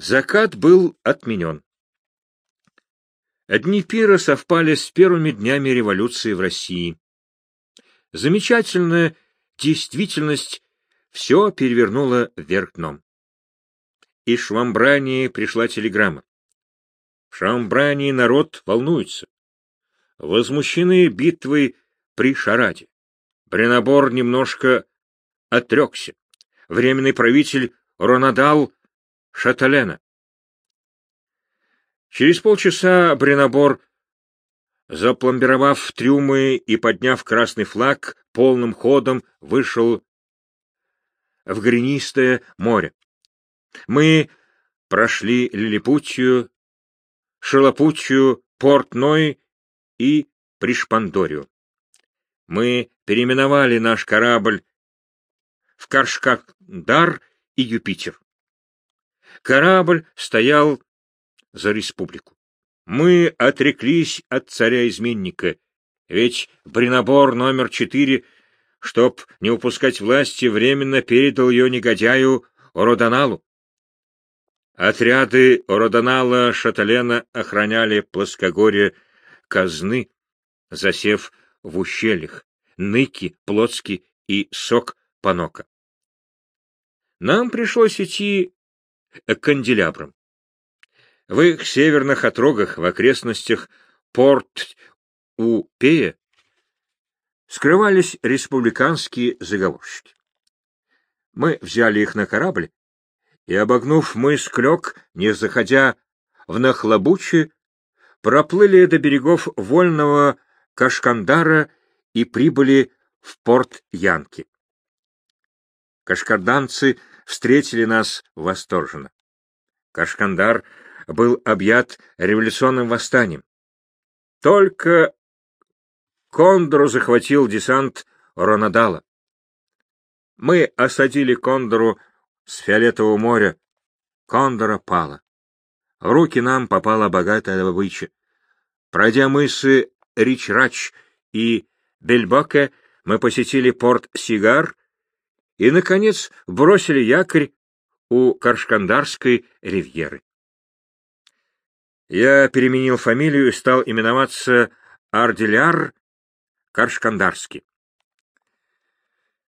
Закат был отменен. Дни пира совпали с первыми днями революции в России. Замечательная действительность все перевернула вверх дном. Из Швамбрании пришла телеграмма. В Швамбрании народ волнуется. Возмущены битвой при Шараде. Бренобор немножко отрекся. Временный правитель Ронадал Шаталена. Через полчаса Бренобор, запломбировав трюмы и подняв красный флаг, полным ходом вышел в грянистое море. Мы прошли Лилипутию, Шалопутию, Порт-Ной и Пришпандорию. Мы переименовали наш корабль в Каршкакдар и Юпитер. Корабль стоял за республику. Мы отреклись от царя-изменника, ведь Бринобор номер четыре, чтоб не упускать власти, временно передал ее негодяю Родоналу. Отряды Родонала Шаталена охраняли плоскогорье казны, засев в ущельях, Ныки, Плотски и Сок Панока. Нам пришлось идти к канделябрам. В их северных отрогах в окрестностях Порт-У-Пея скрывались республиканские заговорщики. Мы взяли их на корабль и, обогнув мыс Клёк, не заходя в Нахлобуче, проплыли до берегов вольного Кашкандара и прибыли в порт Янки. Кашкарданцы встретили нас восторженно. Кашкандар был объят революционным восстанием. Только Кондору захватил десант Ронадала. Мы осадили Кондору с Фиолетового моря. Кондора пала. В руки нам попала богатая добыча. Пройдя мысы Ричрач и Бельбоке, мы посетили порт Сигар и, наконец, бросили якорь у Каршкандарской ривьеры. Я переменил фамилию и стал именоваться Арделяр Каршкандарский.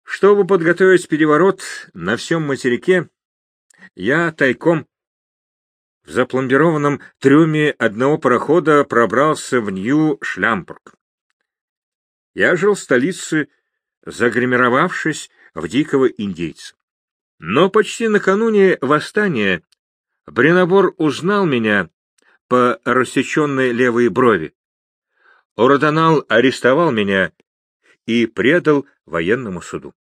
Чтобы подготовить переворот на всем материке, я тайком в запломбированном трюме одного парохода пробрался в Нью-Шлямбург. Я жил в столице, загримировавшись в дикого индейца. Но почти накануне восстания Бринобор узнал меня по рассеченной левой брови. Ородонал арестовал меня и предал военному суду.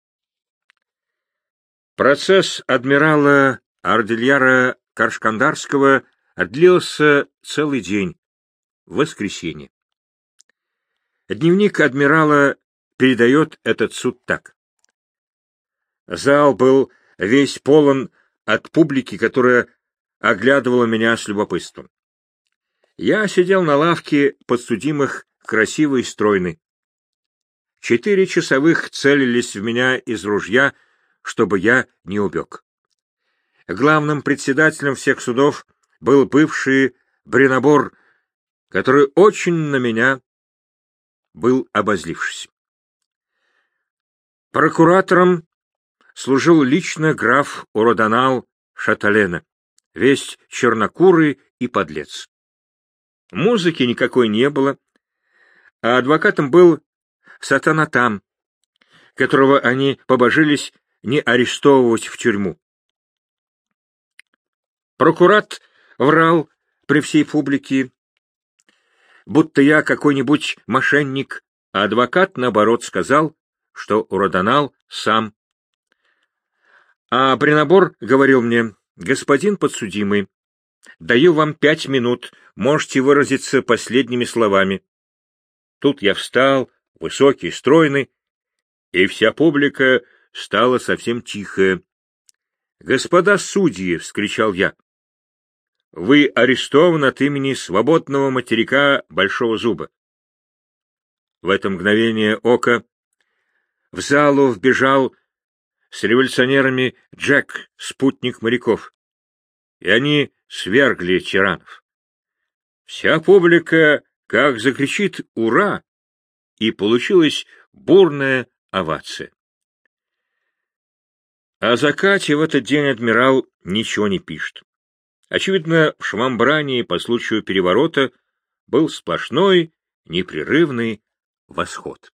Процесс адмирала Ардильяра Каршкандарского длился целый день, в воскресенье. Дневник адмирала передает этот суд так. Зал был весь полон от публики, которая оглядывала меня с любопытством. Я сидел на лавке подсудимых красивый и стройный. Четыре часовых целились в меня из ружья, чтобы я не убег. Главным председателем всех судов был бывший Бринобор, который очень на меня был обозлившись. Прокуратором служил лично граф Уродонал Шаталена, весь чернокурый и подлец. Музыки никакой не было, а адвокатом был Сатанатам, которого они побожились не арестовывать в тюрьму. Прокурат врал при всей публике, будто я какой-нибудь мошенник, а адвокат, наоборот, сказал, что уродонал сам. А Бринобор говорил мне, господин подсудимый, Даю вам пять минут, можете выразиться последними словами. Тут я встал, высокий, стройный, и вся публика стала совсем тихая. «Господа судьи!» — вскричал я. «Вы арестованы от имени свободного материка Большого Зуба». В это мгновение ока в залу вбежал с революционерами Джек, спутник моряков. и они свергли тиранов. Вся публика как закричит «Ура!» и получилась бурная овация. О закате в этот день адмирал ничего не пишет. Очевидно, в Швамбрании по случаю переворота был сплошной, непрерывный восход.